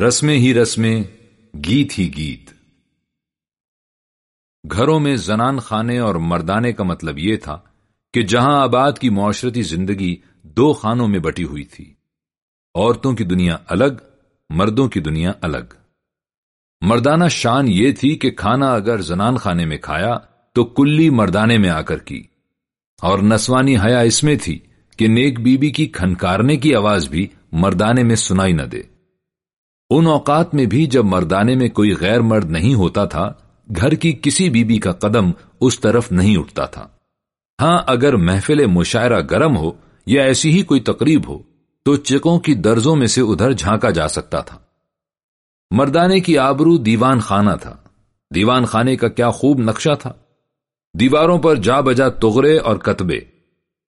رسمیں ہی رسمیں، گیت ہی گیت۔ گھروں میں زنان خانے اور مردانے کا مطلب یہ تھا کہ جہاں آباد کی معاشرتی زندگی دو خانوں میں بٹی ہوئی تھی، عورتوں کی دنیا الگ، مردوں کی دنیا الگ۔ مردانہ شان یہ تھی کہ کھانا اگر زنان خانے میں کھایا تو کلی مردانے میں آ کر کی۔ اور نسوانی حیا اس میں تھی کہ نیک بی بی کی کھنکارنے کی آواز بھی مردانے میں سنائی نہ دے۔ ان اوقات میں بھی جب مردانے میں کوئی غیر مرد نہیں ہوتا تھا، گھر کی کسی بیوی بی کا قدم اس طرف نہیں اٹھتا تھا۔ ہاں اگر محفل مشاعرہ گرم ہو یا ایسی ہی کوئی تقریب ہو، تو چکوں کی درزوں میں سے ادھر جھانکا جا سکتا تھا۔ مردانے کی آبرو دیوان خانہ تھا۔ دیوان خانے کا کیا خوب نقشہ تھا۔ دیواروں پر جا بجا تغرے اور کتبے۔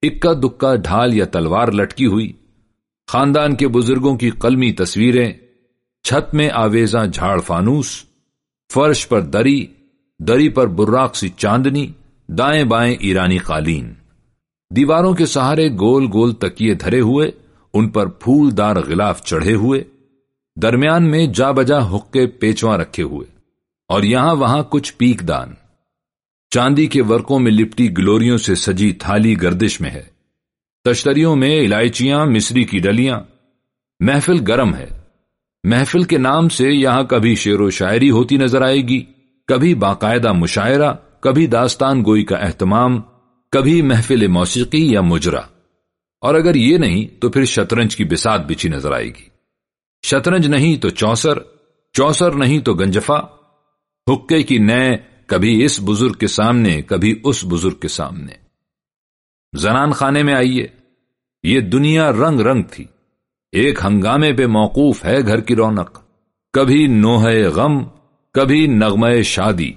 اکا دکا ڈھال یا تلوار لٹکی ہوئی۔ خاندان کے بزرگوں کی قلمی تصویریں۔ چھت میں آویزاں جھاڑ فانوس، فرش پر دری دری پر براق سی چاندنی، دائیں بائیں ایرانی قالین۔ دیواروں کے سہارے گول گول تکیے دھرے ہوئے، ان پر پھول دار غلاف چڑھے ہوئے، درمیان میں جا بجا حقے پیچواں رکھے ہوئے۔ اور یہاں وہاں کچھ پیک دان۔ چاندی کے ورکوں میں لپٹی گلوریوں سے سجی تھالی گردش میں ہے۔ تشتریوں میں الائچیاں، مصری کی ڈلیاں۔ محفل گرم ہے۔ محفل کے نام سے یہاں کبھی شعر و شاعری ہوتی نظر آئے گی، کبھی باقاعدہ مشاعرہ، کبھی داستان گوئی کا اہتمام، کبھی محفل موسیقی یا مجرا۔ اور اگر یہ نہیں، تو پھر شطرنج کی بسات بچھی نظر آئے گی۔ شطرنج نہیں تو چوسر چوسر نہیں تو گنجفا۔ حکے کی نئے کبھی اس بزرگ کے سامنے، کبھی اس بزرگ کے سامنے۔ زنان خانے میں آئیے۔ یہ دنیا رنگ رنگ تھی۔ ایک ہنگامے پہ موقوف ہے گھر کی رونق۔ کبھی نوہ غم، کبھی نغمہ شادی۔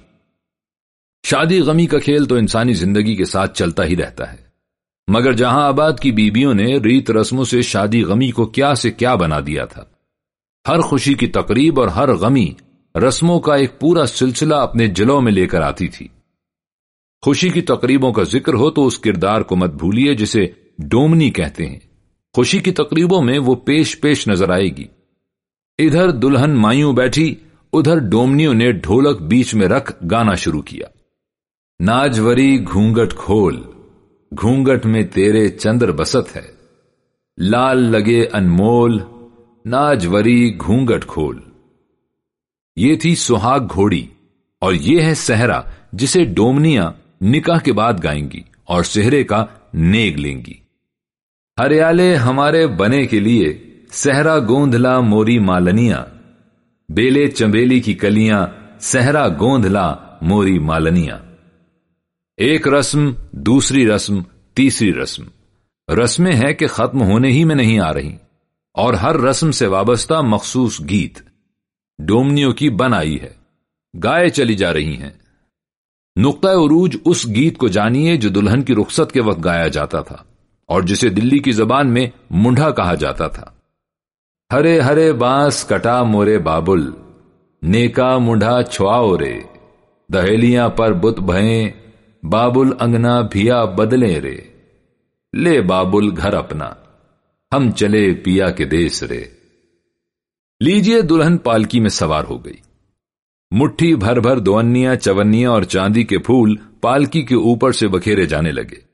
شادی غمی کا کھیل تو انسانی زندگی کے ساتھ چلتا ہی رہتا ہے۔ مگر جہاں آباد کی بیبیوں نے ریت رسموں سے شادی غمی کو کیا سے کیا بنا دیا تھا۔ ہر خوشی کی تقریب اور ہر غمی رسموں کا ایک پورا سلسلہ اپنے جلوں میں لے کر آتی تھی۔ خوشی کی تقریبوں کا ذکر ہو تو اس کردار کو مت بھولیے جسے ڈومنی کہتے ہیں۔ خوشی کی تقریبوں میں وہ پیش پیش نظر آئے گی۔ ادھر دلہن مایوں بیٹھی، ادھر ڈومنیوں نے ڈھولک بیچ میں رکھ گانا شروع کیا۔ ناجوری گھونگٹ کھول، گھونگٹ میں تیرے چندر بست ہے۔ لال لگے انمول، ناجوری گھونگٹ کھول۔ یہ تھی سہاگ گھوڑی، اور یہ ہے سہرا جسے ڈومنیاں نکاح کے بعد گائیں گی اور سہرے کا نیگ لیں گی۔ ہریالے ہمارے بنے کے لیے سہرا گوندلا موری مالنیا بیلے چمبیلی کی کلیاں سہرا گوندلا موری مالنیا ایک رسم، دوسری رسم، تیسری رسم۔ رسمیں ہے کہ ختم ہونے ہی میں نہیں آ رہی، اور ہر رسم سے وابستہ مخصوص گیت۔ ڈومنیوں کی بن آئی ہے، گائے چلی جا رہی ہیں۔ نقطۂ عروج اس گیت کو جانیے جو دلہن کی رخصت کے وقت گایا جاتا تھا۔ اور جسے دلی کی زبان میں منڈا کہا جاتا تھا۔ ہرے ہرے بانس کٹا مورے بابل، نیکا منڈا چھواؤ رے۔ دہلیاں پر بت بھئیں، بابل انگنا بھیا بدلے رے۔ لے بابل گھر اپنا، ہم چلے پیا کے دیس رے۔ لیجیے دلہن پالکی میں سوار ہو گئی۔ مٹھی بھر بھر دوانیاں چونیاں اور چاندی کے پھول پالکی کے اوپر سے بکھیرے جانے لگے۔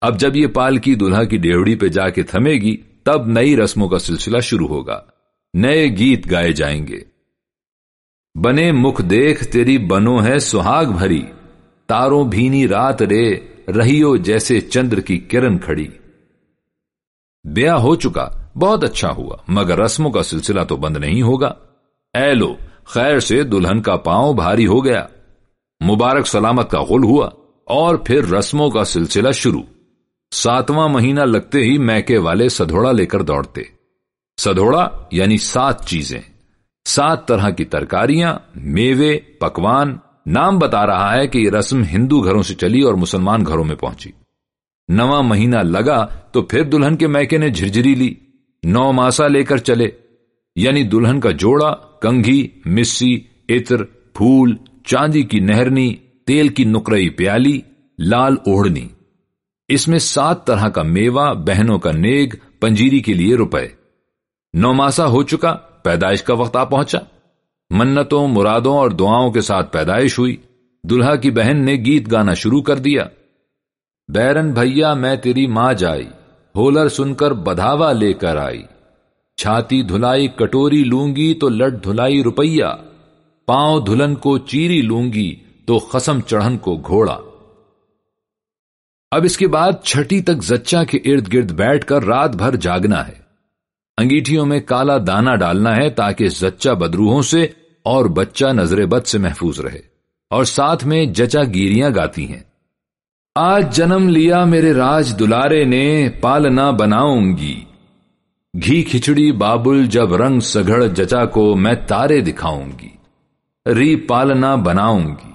اب جب یہ پالکی دلہا کی ڈیوڑی پہ جا کے تھمے گی، تب نئی رسموں کا سلسلہ شروع ہوگا۔ نئے گیت گائے جائیں گے۔ بنے مکھ دیکھ تیری بنو ہے سہاگ بھری۔ تاروں بھینی رات رے، رہیو جیسے چندر کی کرن کھڑی۔ بیا ہو چکا، بہت اچھا ہوا، مگر رسموں کا سلسلہ تو بند نہیں ہوگا۔ اے لو، خیر سے دلہن کا پاؤں بھاری ہو گیا۔ مبارک سلامت کا غل ہوا، اور پھر رسموں کا سلسلہ شروع۔ ساتواں مہینہ لگتے ہی میکے والے سدھوڑا لے کر دوڑتے۔ سدھوڑا یعنی سات چیزیں۔ سات طرح کی ترکاریاں، میوے، پکوان، نام بتا رہا ہے کہ یہ رسم ہندو گھروں سے چلی اور مسلمان گھروں میں پہنچی۔ نواں مہینہ لگا تو پھر دلہن کے میکے نے جھرجری لی۔ نو ماسا لے کر چلے۔ یعنی دلہن کا جوڑا، کنگھی مسی عطر، پھول، چاندی کی نہرنی، تیل کی نکرئی پیالی، لال اوڑھنی۔ اس میں سات طرح کا میوہ، بہنوں کا نیگ پنجیری کے لیے روپے۔ نوماسا ہو چکا، پیدائش کا وقت آ پہنچا۔ منتوں، مرادوں اور دعاؤں کے ساتھ پیدائش ہوئی۔ دلہا کی بہن نے گیت گانا شروع کر دیا۔ بیرن بھیا، میں تیری ماں جائی۔ ہولر سن کر بدھاوا لے کر آئی۔ چھاتی دھلائی، کٹوری لوں گی تو لٹ دھلائی روپیہ۔ پاؤں دھلن کو چیری لوں گی تو خسم چڑھن کو گھوڑا۔ اب اس کے بعد چھٹی تک زچا کے ارد گرد بیٹھ کر رات بھر جاگنا ہے۔ انگیٹھیوں میں کالا دانا ڈالنا ہے تاکہ زچا بدروہوں سے اور بچہ نظر بد سے محفوظ رہے۔ اور ساتھ میں جچا گیریاں گاتی ہیں۔ آج جنم لیا میرے راج دلارے نے، پالنا بناؤں گی۔ گھی کھچڑی بابل جب رنگ سگڑ جچا کو میں تارے دکھاؤں گی۔ ری پالنا بناؤں گی۔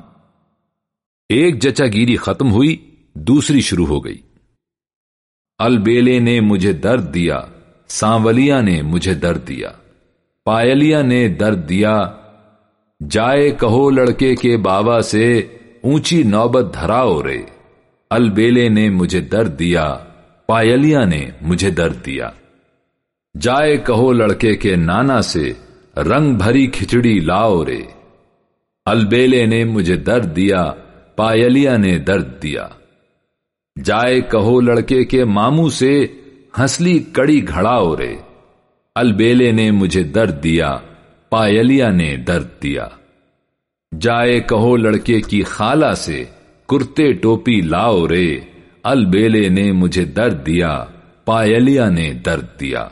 ایک جچا گیری ختم ہوئی۔ دوسری شروع ہو گئی۔ البیلے نے مجھے درد دیا سانولیا نے مجھے درد دیا۔ پائلیا نے درد دیا، جائے کہو لڑکے کے بابا سے اونچی نوبت دھراؤ رے۔ البیلے نے مجھے درد دیا پائلیا نے مجھے درد دیا۔ جائے کہو لڑکے کے نانا سے رنگ بھری کھچڑی لاؤ رے۔ البیلے نے مجھے درد دیا، پایلیا نے درد دیا۔ جائے کہو لڑکے کے ماموں سے، ہنسلی کڑی گھڑاؤ رے۔ البیلے نے مجھے درد دیا، پایلیا نے درد دیا۔ جائے کہو لڑکے کی خالہ سے، کرتے ٹوپی لاؤ رے۔ البیلے نے مجھے درد دیا، پایلیا نے درد دیا۔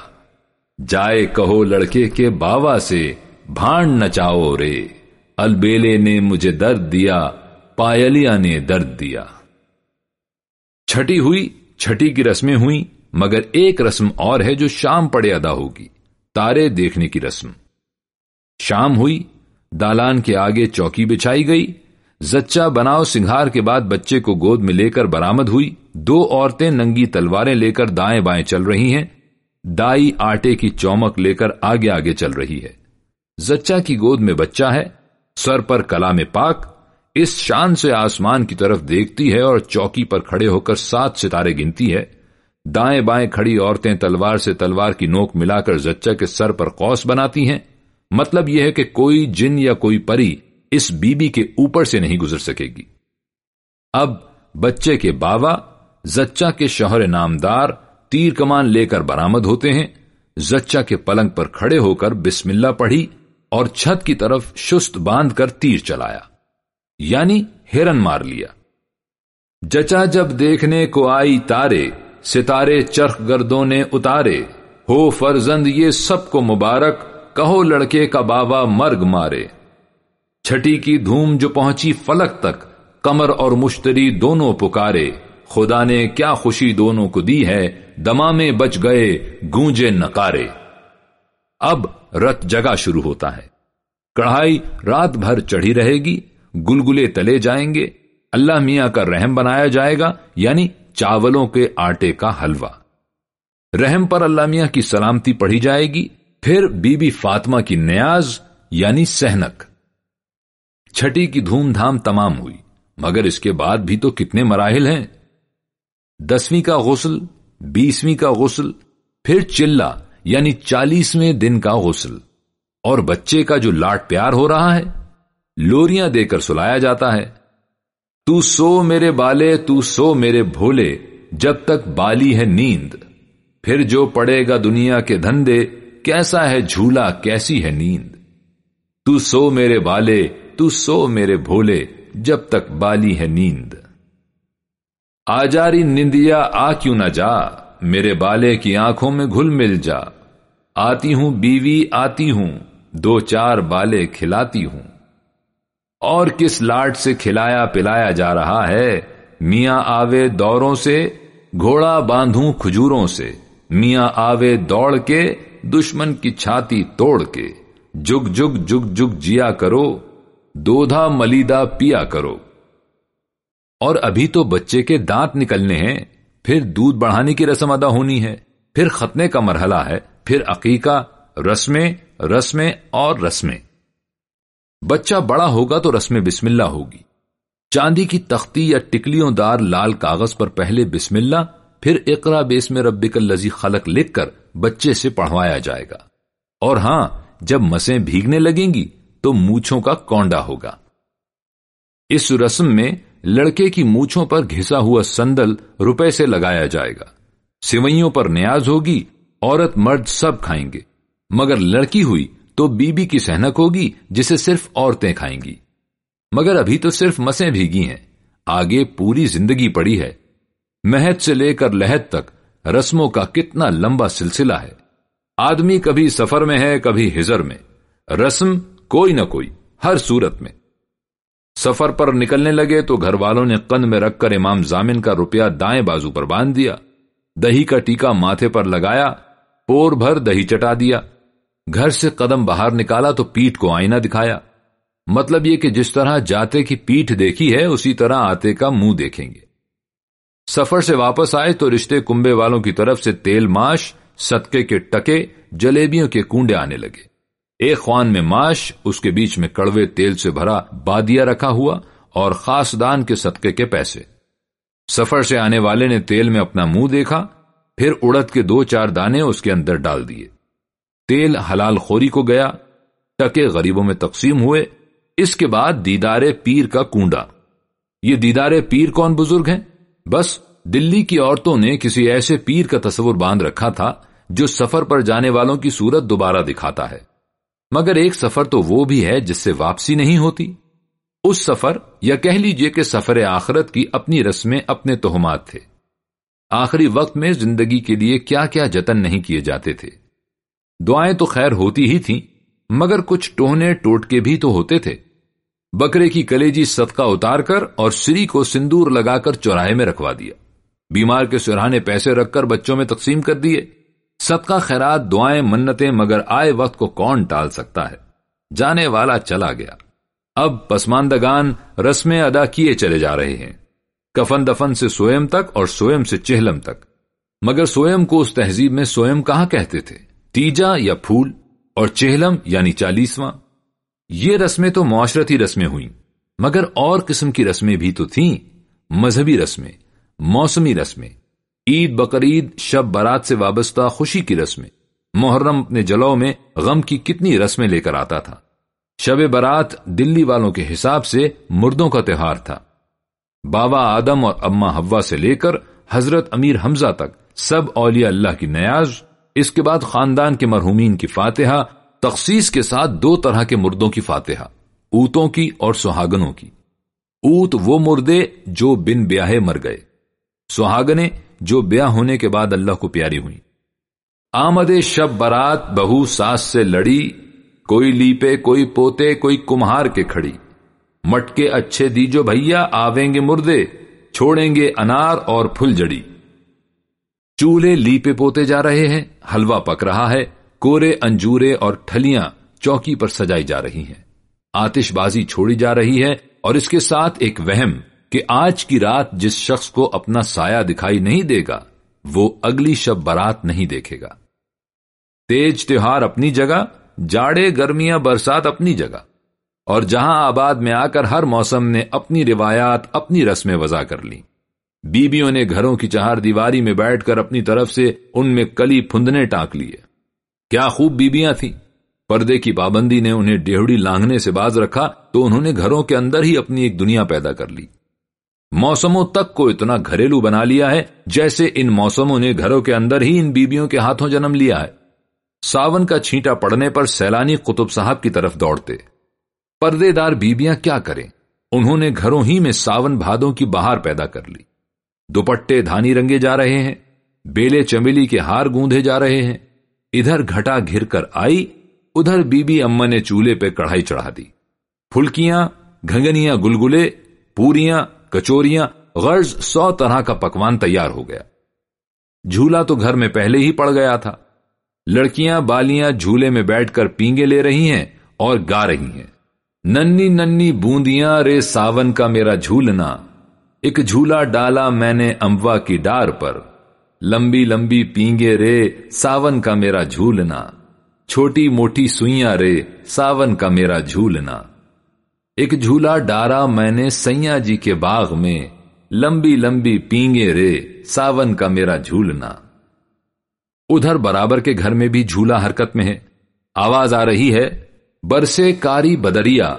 جائے کہو لڑکے کے باوا سے، بھانڈ نچاؤ رے۔ البیلے نے مجھے درد دیا، پایلیا نے درد دیا۔ چھٹی ہوئی، چھٹی کی رسمیں ہوئی مگر ایک رسم اور ہے جو شام پڑے ادا ہوگی، تارے دیکھنے کی رسم۔ شام ہوئی، دالان کے آگے چوکی بچھائی گئی زچا بناؤ سنگھار کے بعد بچے کو گود میں لے کر برامد ہوئی، دو عورتیں ننگی تلواریں لے کر دائیں بائیں چل رہی ہیں، دائی آٹے کی چومک لے کر آگے آگے چل رہی ہے۔ زچا کی گود میں بچہ ہے، سر پر کلام پاک اس شان سے آسمان کی طرف دیکھتی ہے اور چوکی پر کھڑے ہو کر سات ستارے گنتی ہے۔ دائیں بائیں کھڑی عورتیں تلوار سے تلوار کی نوک ملا کر زچا کے سر پر قوس بناتی ہیں۔ مطلب یہ ہے کہ کوئی جن یا کوئی پری اس بی بی کے اوپر سے نہیں گزر سکے گی۔ اب بچے کے باوا زچا کے شوہر نامدار تیر کمان لے کر برامد ہوتے ہیں۔ زچا کے پلنگ پر کھڑے ہو کر بسم اللہ پڑھی اور چھت کی طرف شست باندھ کر تیر چلایا۔ یعنی ہرن مار لیا۔ جچا جب دیکھنے کو آئی تارے، ستارے چرخ گردوں نے اتارے۔ ہو فرزند، یہ سب کو مبارک، کہو لڑکے کا بابا مرگ مارے۔ چھٹی کی دھوم جو پہنچی فلک تک کمر اور مشتری دونوں پکارے۔ خدا نے کیا خوشی دونوں کو دی ہے دما میں بچ گئے، گونجے نکارے اب رت جگہ شروع ہوتا ہے۔ کڑھائی رات بھر چڑھی رہے گی گلگلے تلے جائیں گے، اللہ میاں کا رحم بنایا جائے گا یعنی چاولوں کے آٹے کا حلوہ۔ رحم پر اللہ میاں کی سلامتی پڑھی جائے گی، پھر بی بی فاطمہ کی نیاز یعنی سہنک۔ چھٹی کی دھوم دھام تمام ہوئی، مگر اس کے بعد بھی تو کتنے مراحل ہیں۔ دسویں کا غسل، بیسویں کا غسل، پھر چلہ یعنی چالیسویں دن کا غسل۔ اور بچے کا جو لاٹ پیار ہو رہا ہے لوریاں دے کر سلایا جاتا ہے۔ تو سو میرے بالے، تو سو میرے بھولے، جب تک بالی ہے نیند۔ پھر جو پڑے گا دنیا کے دھندے، کیسا ہے جھولا، کیسی ہے نیند۔ تو سو میرے بالے، تو سو میرے بھولے، جب تک بالی ہے نیند۔ آجاری نندیا، آ کیوں نہ جا؟ میرے بالے کی آنکھوں میں گھل مل جا۔ آتی ہوں بیوی، آتی ہوں۔ دو چار بالے کھلاتی ہوں۔ اور کس لاٹ سے کھلایا پلایا جا رہا ہے؟ میاں آوے دوروں سے، گھوڑا باندھوں کھجوروں سے۔ میاں آوے دوڑ کے، دشمن کی چھاتی توڑ کے۔ جگ جگ جگ جگ جیا کرو، دودھا ملیدہ پیا کرو۔ اور ابھی تو بچے کے دانت نکلنے ہیں، پھر دودھ بڑھانے کی رسم ادا ہونی ہے۔ پھر ختنے کا مرحلہ ہے، پھر عقیقہ، رسمیں رسمیں اور رسمیں۔ بچہ بڑا ہوگا تو رسم بسم اللہ ہوگی۔ چاندی کی تختی یا ٹکلیوں دار لال کاغذ پر پہلے بسم اللہ، پھر اقرا بیس میں ربک الزی خلق لکھ کر بچے سے پڑھوایا جائے گا۔ اور ہاں جب مسیں بھیگنے لگیں گی تو موچھوں کا کونڈا ہوگا۔ اس رسم میں لڑکے کی موچھوں پر گھسا ہوا سندل روپے سے لگایا جائے گا۔ سوئیوں پر نیاز ہوگی، عورت مرد سب کھائیں گے۔ مگر لڑکی ہوئی تو بی بی کی سہنک ہوگی جسے صرف عورتیں کھائیں گی۔ مگر ابھی تو صرف مسیں بھیگی ہیں۔ آگے پوری زندگی پڑی ہے۔ مہت سے لے کر لہت تک رسموں کا کتنا لمبا سلسلہ ہے۔ آدمی کبھی سفر میں ہے، کبھی ہزر میں۔ رسم کوئی نہ کوئی، ہر صورت میں۔ سفر پر نکلنے لگے تو گھر والوں نے قند میں رکھ کر امام زامن کا روپیہ دائیں بازو پر باندھ دیا۔ دہی کا ٹیکا ماتھے پر لگایا، پور بھر دہی چٹا دیا۔ گھر سے قدم باہر نکالا تو پیٹ کو آئینہ دکھایا۔ مطلب یہ کہ جس طرح جاتے کی پیٹ دیکھی ہے، اسی طرح آتے کا منہ دیکھیں گے۔ سفر سے واپس آئے تو رشتے کنبے والوں کی طرف سے تیل ماش، صدقے کے ٹکے، جلیبیوں کے کنڈے آنے لگے۔ ایک خوان میں ماش، اس کے بیچ میں کڑوے تیل سے بھرا بادیا رکھا ہوا اور خاص دان کے صدقے کے پیسے۔ سفر سے آنے والے نے تیل میں اپنا منہ دیکھا، پھر اڑد کے دو چار دانے اس کے اندر ڈال دیے۔ تیل حلال خوری کو گیا ٹکے غریبوں میں تقسیم ہوئے، اس کے بعد دیدار پیر کا کنڈا یہ دیدار پیر کون بزرگ ہیں؟ بس دلی کی عورتوں نے کسی ایسے پیر کا تصور باندھ رکھا تھا، جو سفر پر جانے والوں کی صورت دوبارہ دکھاتا ہے۔ مگر ایک سفر تو وہ بھی ہے جس سے واپسی نہیں ہوتی۔ اس سفر، یا کہہ لیجیے کہ سفر آخرت کی اپنی رسمیں اپنے توہمات تھے۔ آخری وقت میں زندگی کے لیے کیا کیا جتن نہیں کیے جاتے تھے۔ دعائیں تو خیر ہوتی ہی تھیں، مگر کچھ ٹوہنے ٹوٹکے بھی تو ہوتے تھے۔ بکرے کی کلیجی صدقہ اتار کر اور سری کو سندور لگا کر چوراہے میں رکھوا دیا۔ بیمار کے سرحانے پیسے رکھ کر بچوں میں تقسیم کر دیے۔ صدقہ خیرات دعائیں منتیں مگر آئے وقت کو کون ٹال سکتا ہے؟ جانے والا چلا گیا۔ اب پسماندگان رسمیں ادا کیے چلے جا رہے ہیں۔ کفن دفن سے سوئم تک اور سوئم سے چہلم تک۔ مگر سوئم کو اس تہذیب میں سوئم کہاں کہتے تھے؟ تیجا یا پھول اور چہلم یعنی چالیسواں، یہ رسمیں تو معاشرتی رسمیں ہوئیں، مگر اور قسم کی رسمیں بھی تو تھیں، مذہبی رسمیں، موسمی رسمیں۔ عید بقرعید شب برات سے وابستہ خوشی کی رسمیں۔ محرم اپنے جلو میں غم کی کتنی رسمیں لے کر آتا تھا۔ شب برات دلی والوں کے حساب سے مردوں کا تہوار تھا۔ بابا آدم اور اما ہوا سے لے کر حضرت امیر حمزہ تک سب اولیاء اللہ کی نیاز اس کے بعد خاندان کے مرحومین کی فاتحہ، تخصیص کے ساتھ دو طرح کے مردوں کی فاتحہ، اوتوں کی اور سہاگنوں کی۔ اوت وہ مردے جو بن بیاہے مر گئے۔ سہاگنے جو بیاہ ہونے کے بعد اللہ کو پیاری ہوئی۔ آمد شب برات بہو ساس سے لڑی، کوئی لیپے، کوئی پوتے، کوئی کمہار کے کھڑی۔ مٹکے اچھے دیجو بھیا، آویں گے مردے، چھوڑیں گے انار اور پھل جڑی۔ چولہے لیپے پوتے جا رہے ہیں، حلوہ پک رہا ہے، کورے، انجورے اور ٹھلیاں چوکی پر سجائی جا رہی ہیں۔ آتش بازی چھوڑی جا رہی ہے اور اس کے ساتھ ایک وہم کہ آج کی رات جس شخص کو اپنا سایہ دکھائی نہیں دے گا، وہ اگلی شب برات نہیں دیکھے گا۔ تیج تہوار اپنی جگہ، جاڑے گرمیاں برسات اپنی جگہ۔ اور جہاں آباد میں آ کر ہر موسم نے اپنی روایات، اپنی رسمیں وضع کر لی بیبیوں نے گھروں کی چہار دیواری میں بیٹھ کر اپنی طرف سے ان میں کلی پھندنے ٹانک لیے۔ کیا خوب بیبیاں تھیں۔ پردے کی پابندی نے انہیں ڈیہڑی لانگنے سے باز رکھا تو انہوں نے گھروں کے اندر ہی اپنی ایک دنیا پیدا کر لی۔ موسموں تک کو اتنا گھریلو بنا لیا ہے جیسے ان موسموں نے گھروں کے اندر ہی ان بیبیوں کے ہاتھوں جنم لیا ہے۔ ساون کا چھینٹا پڑنے پر سیلانی قطب صاحب کی طرف دوڑتے۔ پردے دار بیبیاں کیا کریں؟ انہوں نے گھروں ہی میں ساون بھادوں کی بہار پیدا کر لی۔ دوپٹے دھانی رنگے جا رہے ہیں، بیلے چمیلی کے ہار گوندے جا رہے ہیں۔ ادھر گھٹا گھر کر آئی، ادھر بی بی اما نے چولہے پہ کڑھائی چڑھا دی۔ پھلکیاں، گھنگنیاں گلگلے، پوریاں، کچوریاں، غرض سو طرح کا پکوان تیار ہو گیا۔ جھولا تو گھر میں پہلے ہی پڑ گیا تھا۔ لڑکیاں بالیاں جھولے میں بیٹھ کر پینگے لے رہی ہیں اور گا رہی ہیں۔ ننی ننی بوندیاں، رے ساون کا میرا جھولنا۔ ایک جھولا ڈالا میں نے اموا کی ڈار پر۔ لمبی لمبی پینگے رے، ساون کا میرا جھولنا۔ چھوٹی موٹی سوئیاں رے، ساون کا میرا جھولنا۔ ایک جھولا ڈارا میں نے سیاں جی کے باغ میں۔ لمبی لمبی پینگے رے، ساون کا میرا جھولنا۔ ادھر برابر کے گھر میں بھی جھولا حرکت میں ہے۔ آواز آ رہی ہے، برسے کاری بدریا،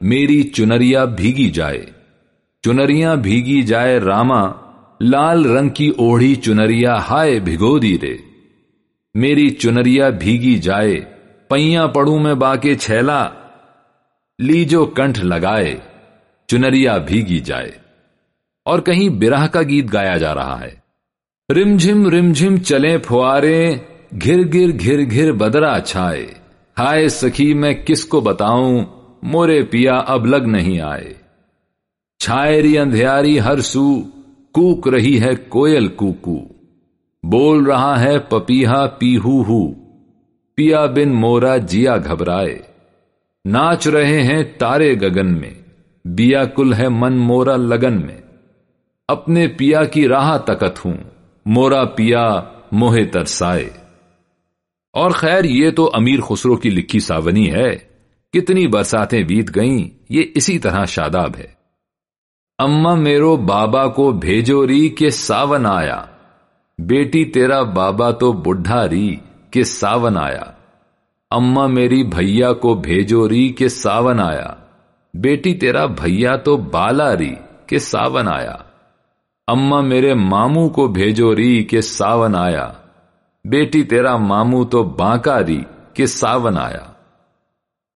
میری چنریا بھیگی جائے۔ چنریاں بھیگی جائے راما، لال رنگ کی اوڑھی چنریا ہائے بھگو دی رے میری چنریا بھیگی جائے، پئیاں پڑوں میں باقے چھیلا۔ لیجو کنٹھ لگائے چنریا بھیگی جائے۔ اور کہیں براہ کا گیت گایا جا رہا ہے۔ رم جھم رم جھم چلے پھوارے گھر گر گھر گھر بدرا چھائے۔ ہائے سخی میں کس کو بتاؤں، مورے پیا اب لگ نہیں آئے۔ چھائری اندھیاری ہر سو، کوک رہی ہے کوئل کوکو۔ بول رہا ہے پپیہا پیہو ہو۔ پیا بن مورا جیا گھبرائے۔ ناچ رہے ہیں تارے گگن میں۔ بیا کل ہے من مورا لگن میں۔ اپنے پیا کی راہ تکت ہوں۔ مورا پیا موہے ترسائے۔ اور خیر، یہ تو امیر خسرو کی لکھی ساونی ہے۔ کتنی برساتیں بیت گئیں، یہ اسی طرح شاداب ہے۔ اما میرو بابا کو بھیجو ری کہ ساون آیا۔ بیٹی تیرا بابا تو بڈھا ری کہ ساون آیا۔ اما میری بھیا کو بھیجو ری کہ ساون آیا۔ بیٹی تیرا بھیا تو بالا ری کہ ساون آیا۔ اما میرے ماموں کو بھیجو ری کہ ساون آیا۔ بیٹی تیرا ماموں تو بانکا ری کہ ساون آیا۔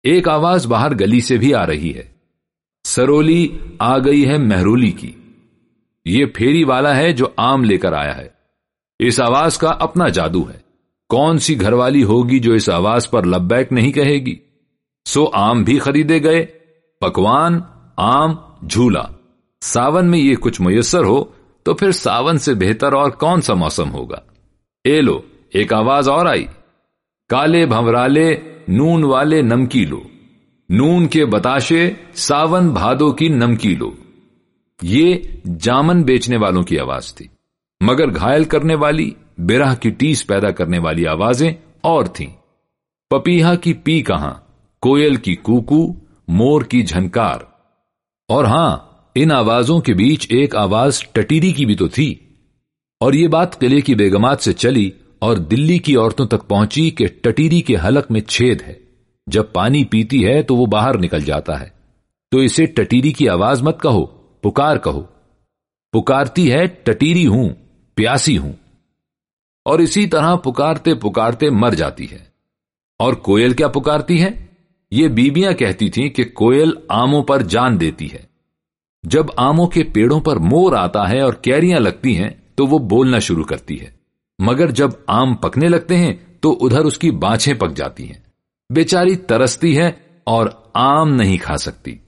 ایک آواز باہر گلی سے بھی آ رہی ہے۔ سرولی آ گئی ہے مہرولی کی۔ یہ پھیری والا ہے جو آم لے کر آیا ہے۔ اس آواز کا اپنا جادو ہے۔ کون سی گھر والی ہوگی جو اس آواز پر لبیک نہیں کہے گی؟ سو آم بھی خریدے گئے۔ پکوان، آم، جھولا۔ ساون میں یہ کچھ میسر ہو تو پھر ساون سے بہتر اور کون سا موسم ہوگا؟ اے لو، ایک آواز اور آئی۔ کالے بھمرالے نون والے نمکی لو۔ نون کے بتاشے ساون بھادو کی نمکی لو۔ یہ جامن بیچنے والوں کی آواز تھی۔ مگر گھائل کرنے والی برہ کی ٹیس پیدا کرنے والی آوازیں اور تھیں۔ پپیہا کی پی کہاں، کوئل کی کوکو، مور کی جھنکار۔ اور ہاں ان آوازوں کے بیچ ایک آواز ٹٹیری کی بھی تو تھی۔ اور یہ بات قلعے کی بیگمات سے چلی اور دلی کی عورتوں تک پہنچی کہ ٹٹیری کے حلق میں چھید ہے۔ جب پانی پیتی ہے تو وہ باہر نکل جاتا ہے۔ تو اسے ٹٹیری کی آواز مت کہو، پکار کہو۔ پکارتی ہے، ٹٹیری ہوں، پیاسی ہوں۔ اور اسی طرح پکارتے پکارتے مر جاتی ہے۔ اور کوئل کیا پکارتی ہے؟ یہ بیبیاں کہتی تھیں کہ کوئل آموں پر جان دیتی ہے۔ جب آموں کے پیڑوں پر مور آتا ہے اور کیریاں لگتی ہیں، تو وہ بولنا شروع کرتی ہے۔ مگر جب آم پکنے لگتے ہیں، تو ادھر اس کی بانچیں پک جاتی ہیں۔ بیچاری ترستی ہے اور آم نہیں کھا سکتی۔